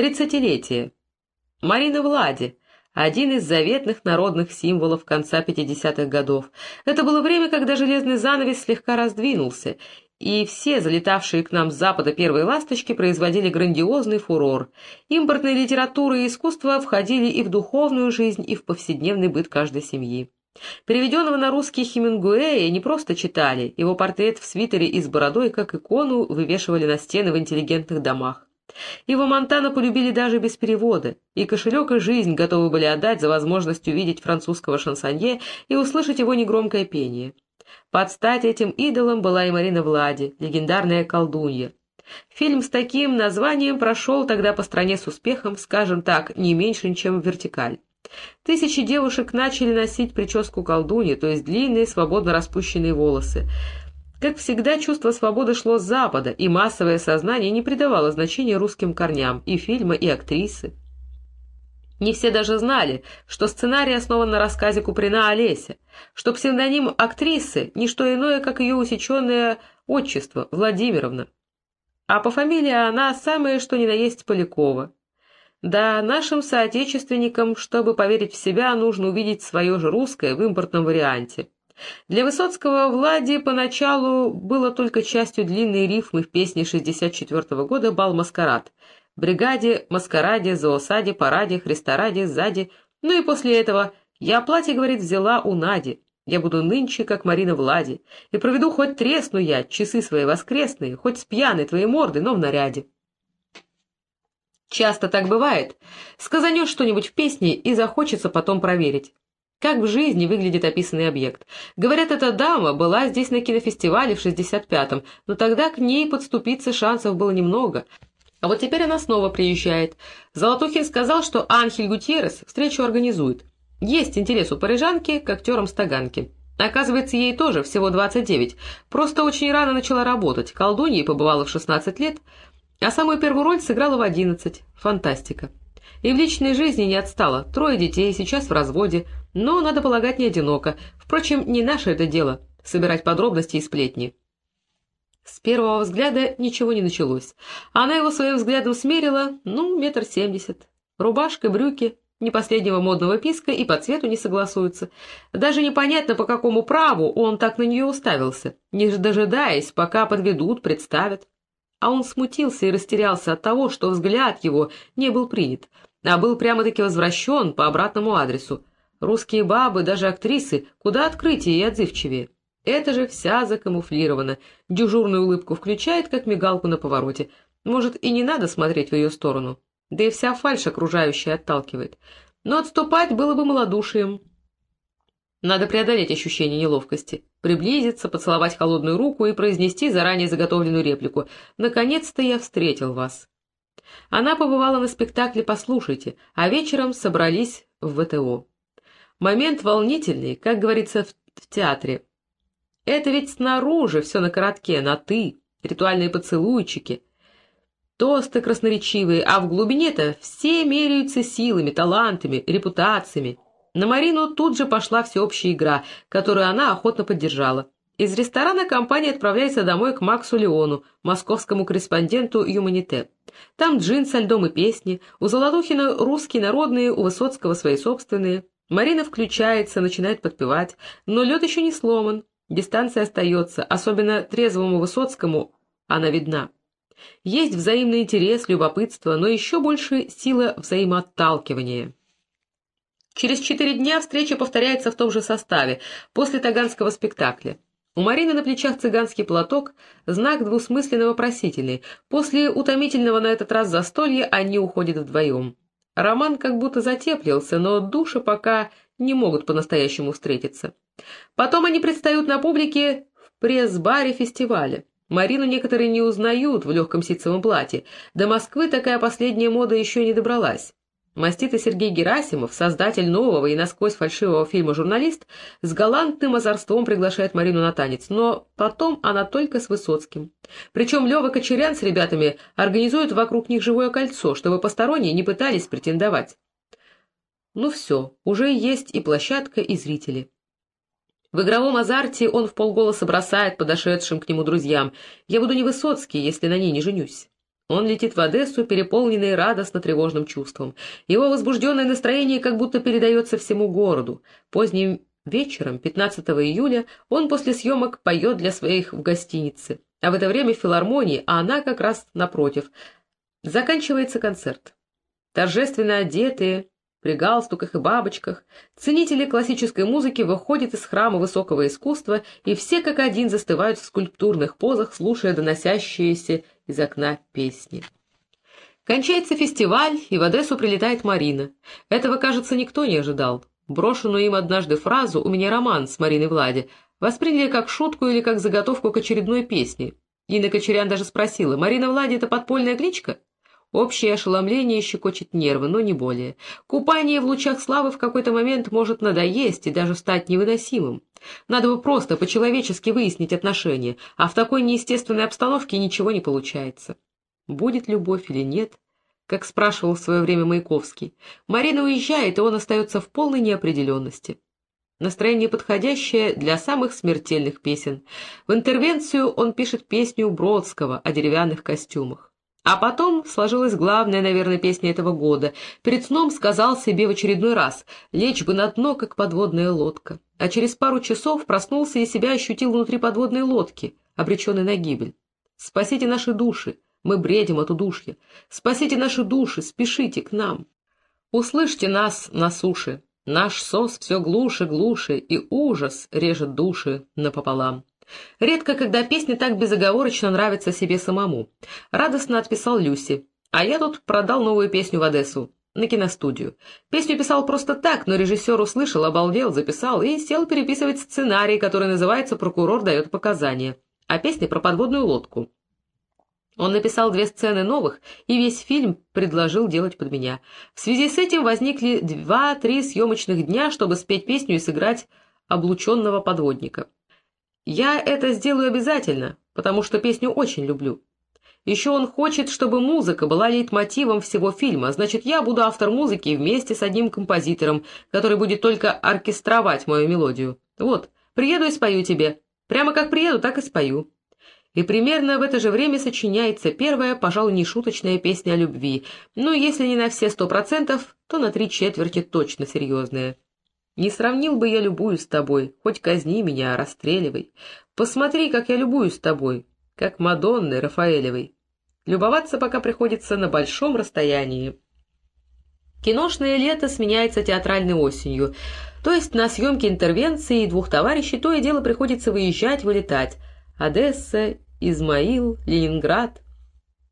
Тридцатилетие. Марина Влади, один из заветных народных символов конца 50-х годов. Это было время, когда железный занавес слегка раздвинулся, и все залетавшие к нам с запада первые ласточки производили грандиозный фурор. Импортная литература и искусство входили и в духовную жизнь, и в повседневный быт каждой семьи. Переведенного на русский Хемингуэя не просто читали, его портрет в свитере и с бородой, как икону, вывешивали на стены в интеллигентных домах. Его Монтана полюбили даже без перевода, и кошелек и жизнь готовы были отдать за возможность увидеть французского шансонье и услышать его негромкое пение. Под стать этим идолом была и Марина Влади, легендарная колдунья. Фильм с таким названием прошел тогда по стране с успехом, скажем так, не меньше, чем «Вертикаль». Тысячи девушек начали носить прическу колдуньи, то есть длинные, свободно распущенные волосы. Как всегда, чувство свободы шло с запада, и массовое сознание не придавало значения русским корням и фильма, и актрисы. Не все даже знали, что сценарий основан на рассказе Куприна Олеся, что псевдоним актрисы — не что иное, как ее усеченное отчество Владимировна. А по фамилии она самое что ни на есть Полякова. Да, нашим соотечественникам, чтобы поверить в себя, нужно увидеть свое же русское в импортном варианте. Для Высоцкого Влади поначалу было только частью длинной рифмы в песне 64 -го года «Бал-маскарад». Бригаде, маскараде, зоосаде, параде, христораде, сзади. Ну и после этого «Я платье, — говорит, — взяла у Нади. Я буду нынче, как Марина Влади, и проведу хоть тресну я часы свои воскресные, хоть с пьяной твоей морды, но в наряде». Часто так бывает. Сказанешь что-нибудь в песне и захочется потом проверить. Как в жизни выглядит описанный объект? Говорят, эта дама была здесь на кинофестивале в 65-м, но тогда к ней подступиться шансов было немного. А вот теперь она снова приезжает. Золотухин сказал, что Анхель Гутьеррес встречу организует. Есть интерес у парижанки к актерам Стаганки. Оказывается, ей тоже всего 29. Просто очень рано начала работать. Колдуньей побывала в 16 лет, а самую первую роль сыграла в 11. Фантастика. И в личной жизни не отстала. Трое детей, сейчас в разводе. Но, надо полагать, не одиноко. Впрочем, не наше это дело — собирать подробности и сплетни. С первого взгляда ничего не началось. Она его своим взглядом смерила, ну, метр семьдесят. Рубашка, брюки, не последнего модного писка и по цвету не согласуются. Даже непонятно, по какому праву он так на нее уставился, не дожидаясь, пока подведут, представят. А он смутился и растерялся от того, что взгляд его не был принят, а был прямо-таки возвращен по обратному адресу. Русские бабы, даже актрисы, куда открытие и отзывчивее. Это же вся закамуфлирована. Дежурную улыбку включает, как мигалку на повороте. Может, и не надо смотреть в ее сторону. Да и вся фальшь окружающая отталкивает. Но отступать было бы малодушием. Надо преодолеть ощущение неловкости, приблизиться, поцеловать холодную руку и произнести заранее заготовленную реплику. «Наконец-то я встретил вас». Она побывала на спектакле «Послушайте», а вечером собрались в ВТО. Момент волнительный, как говорится в, в театре. Это ведь снаружи все на коротке, на «ты», ритуальные поцелуйчики, тосты красноречивые, а в глубине-то все меряются силами, талантами, репутациями. На Марину тут же пошла всеобщая игра, которую она охотно поддержала. Из ресторана компания отправляется домой к Максу Леону, московскому корреспонденту «Юманите». Там джин со льдом и песни, у Золотухина русские народные, у Высоцкого свои собственные. Марина включается, начинает подпевать, но лед еще не сломан. Дистанция остается, особенно трезвому Высоцкому она видна. Есть взаимный интерес, любопытство, но еще больше сила взаимоотталкивания. Через четыре дня встреча повторяется в том же составе, после таганского спектакля. У Марины на плечах цыганский платок, знак двусмысленно вопросительный. После утомительного на этот раз застолья они уходят вдвоем. Роман как будто затеплился, но души пока не могут по-настоящему встретиться. Потом они предстают на публике в пресс-баре фестиваля. Марину некоторые не узнают в легком ситцевом платье. До Москвы такая последняя мода еще не добралась. Маститый Сергей Герасимов, создатель нового и насквозь фальшивого фильма «Журналист», с галантным озорством приглашает Марину на танец, но потом она только с Высоцким. Причем Лева Кочерян с ребятами организуют вокруг них живое кольцо, чтобы посторонние не пытались претендовать. Ну все, уже есть и площадка, и зрители. В игровом азарте он в полголоса бросает подошедшим к нему друзьям «Я буду не Высоцкий, если на ней не женюсь». Он летит в Одессу, переполненный радостно-тревожным чувством. Его возбужденное настроение как будто передается всему городу. Поздним вечером, 15 июля, он после съемок поет для своих в гостинице. А в это время в филармонии, а она как раз напротив. Заканчивается концерт. Торжественно одетые, при галстуках и бабочках, ценители классической музыки выходят из храма высокого искусства, и все как один застывают в скульптурных позах, слушая доносящиеся из окна песни. Кончается фестиваль, и в Одессу прилетает Марина. Этого, кажется, никто не ожидал. Брошенную им однажды фразу «У меня роман» с Мариной Влади восприняли как шутку или как заготовку к очередной песне. Инна Кочерян даже спросила, «Марина Влади — это подпольная кличка?» Общее ошеломление щекочет нервы, но не более. Купание в лучах славы в какой-то момент может надоесть и даже стать невыносимым. Надо бы просто по-человечески выяснить отношения, а в такой неестественной обстановке ничего не получается. Будет любовь или нет, как спрашивал в свое время Маяковский. Марина уезжает, и он остается в полной неопределенности. Настроение подходящее для самых смертельных песен. В интервенцию он пишет песню Бродского о деревянных костюмах. А потом сложилась главная, наверное, песня этого года. Перед сном сказал себе в очередной раз «лечь бы на дно, как подводная лодка». А через пару часов проснулся и себя ощутил внутри подводной лодки, обреченной на гибель. «Спасите наши души, мы бредим от удушья. Спасите наши души, спешите к нам. Услышьте нас на суше. Наш сос все глуше, глуше, и ужас режет души напополам». Редко, когда песня так безоговорочно нравится себе самому. Радостно отписал Люси. А я тут продал новую песню в Одессу. На киностудию. Песню писал просто так, но режиссер услышал, обалдел, записал и сел переписывать сценарий, который называется «Прокурор дает показания». А песня про подводную лодку. Он написал две сцены новых, и весь фильм предложил делать под меня. В связи с этим возникли два-три съемочных дня, чтобы спеть песню и сыграть облученного подводника. Я это сделаю обязательно, потому что песню очень люблю. Еще он хочет, чтобы музыка была лейтмотивом всего фильма, значит, я буду автор музыки вместе с одним композитором, который будет только оркестровать мою мелодию. Вот, приеду и спою тебе. Прямо как приеду, так и спою. И примерно в это же время сочиняется первая, пожалуй, нешуточная песня о любви, ну, если не на все сто процентов, то на три четверти точно серьезная. Не сравнил бы я любую с тобой, хоть казни меня, расстреливай. Посмотри, как я любую с тобой, как Мадонны Рафаэлевой. Любоваться пока приходится на большом расстоянии. Киношное лето сменяется театральной осенью, то есть на съемки интервенции двух товарищей то и дело приходится выезжать, вылетать. Одесса, Измаил, Ленинград.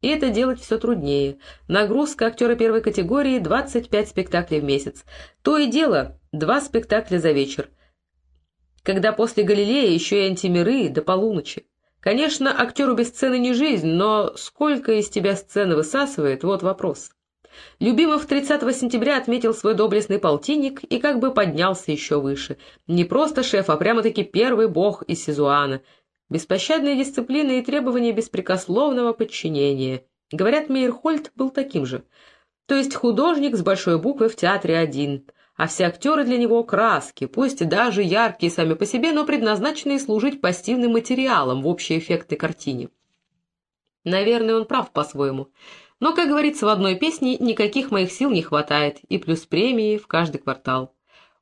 И это делать все труднее. Нагрузка актера первой категории — 25 спектаклей в месяц. То и дело Два спектакля за вечер. Когда после «Галилея» еще и антимиры до полуночи. Конечно, актеру без сцены не жизнь, но сколько из тебя сцены высасывает, вот вопрос. Любимов 30 сентября отметил свой доблестный полтинник и как бы поднялся еще выше. Не просто шеф, а прямо-таки первый бог из Сизуана. Беспощадная дисциплина и требования беспрекословного подчинения. Говорят, Мейерхольд был таким же. То есть художник с большой буквы в театре один — а все актеры для него краски, пусть даже яркие сами по себе, но предназначенные служить пассивным материалом в общей эффектной картине. Наверное, он прав по-своему. Но, как говорится в одной песне, никаких моих сил не хватает, и плюс премии в каждый квартал.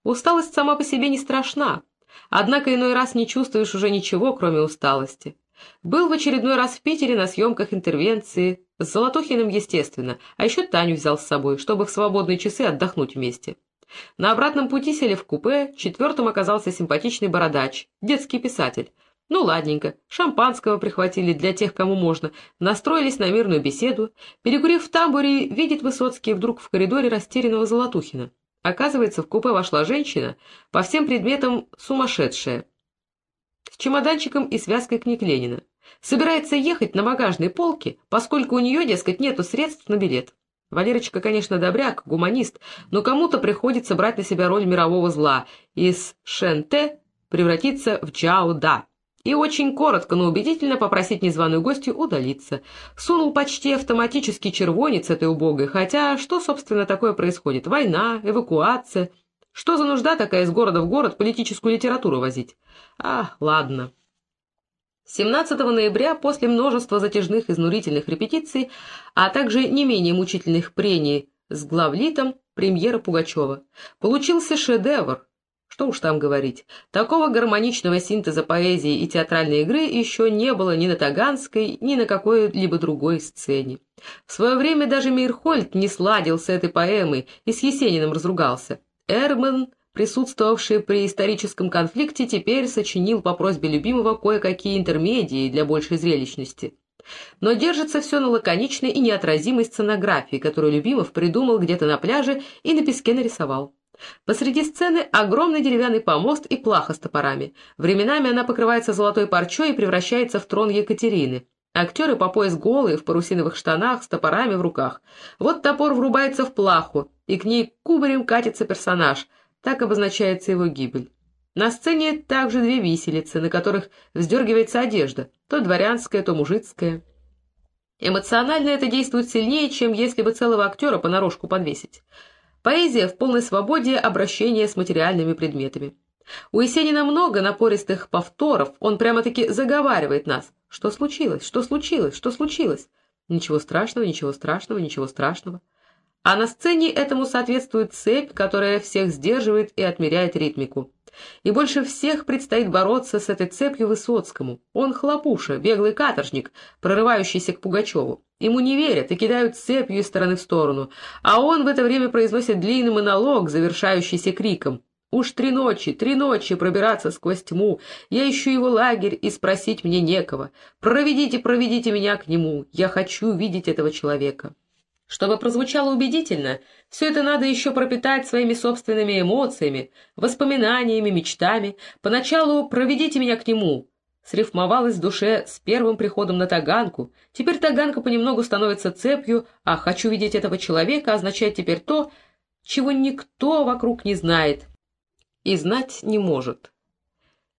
Усталость сама по себе не страшна, однако иной раз не чувствуешь уже ничего, кроме усталости. Был в очередной раз в Питере на съемках интервенции, с Золотухиным, естественно, а еще Таню взял с собой, чтобы в свободные часы отдохнуть вместе. На обратном пути сели в купе, четвертым оказался симпатичный бородач, детский писатель. Ну, ладненько, шампанского прихватили для тех, кому можно, настроились на мирную беседу. Перекурив в тамбуре, видит Высоцкий вдруг в коридоре растерянного Золотухина. Оказывается, в купе вошла женщина, по всем предметам сумасшедшая, с чемоданчиком и связкой книг Ленина. Собирается ехать на багажной полке, поскольку у нее, дескать, нету средств на билет. Валерочка, конечно, добряк, гуманист, но кому-то приходится брать на себя роль мирового зла, из Шен-Те превратиться в Чао-Да. И очень коротко, но убедительно попросить незваную гостью удалиться. Сунул почти автоматически червонец этой убогой, хотя что, собственно, такое происходит? Война, эвакуация. Что за нужда такая из города в город политическую литературу возить? А, ладно. 17 ноября, после множества затяжных изнурительных репетиций, а также не менее мучительных прений с главлитом, премьера Пугачева. Получился шедевр. Что уж там говорить. Такого гармоничного синтеза поэзии и театральной игры еще не было ни на Таганской, ни на какой-либо другой сцене. В свое время даже Мейрхольд не сладил с этой поэмой и с Есениным разругался. Эрман присутствовавший при историческом конфликте, теперь сочинил по просьбе любимого кое-какие интермедии для большей зрелищности. Но держится все на лаконичной и неотразимой сценографии, которую Любимов придумал где-то на пляже и на песке нарисовал. Посреди сцены огромный деревянный помост и плаха с топорами. Временами она покрывается золотой парчой и превращается в трон Екатерины. Актеры по пояс голые, в парусиновых штанах, с топорами в руках. Вот топор врубается в плаху, и к ней кубарем катится персонаж — так обозначается его гибель. На сцене также две виселицы, на которых вздергивается одежда, то дворянская, то мужицкая. Эмоционально это действует сильнее, чем если бы целого актера понарошку подвесить. Поэзия в полной свободе обращения с материальными предметами. У Есенина много напористых повторов, он прямо-таки заговаривает нас. Что случилось? Что случилось? Что случилось? Ничего страшного, ничего страшного, ничего страшного. А на сцене этому соответствует цепь, которая всех сдерживает и отмеряет ритмику. И больше всех предстоит бороться с этой цепью Высоцкому. Он хлопуша, беглый каторжник, прорывающийся к Пугачеву. Ему не верят и кидают цепью из стороны в сторону, а он в это время произносит длинный монолог, завершающийся криком. «Уж три ночи, три ночи пробираться сквозь тьму. Я ищу его лагерь, и спросить мне некого. Проведите, проведите меня к нему. Я хочу видеть этого человека». Чтобы прозвучало убедительно, все это надо еще пропитать своими собственными эмоциями, воспоминаниями, мечтами. Поначалу «проведите меня к нему», срифмовалось в душе с первым приходом на Таганку. Теперь Таганка понемногу становится цепью, а «хочу видеть этого человека» означает теперь то, чего никто вокруг не знает и знать не может.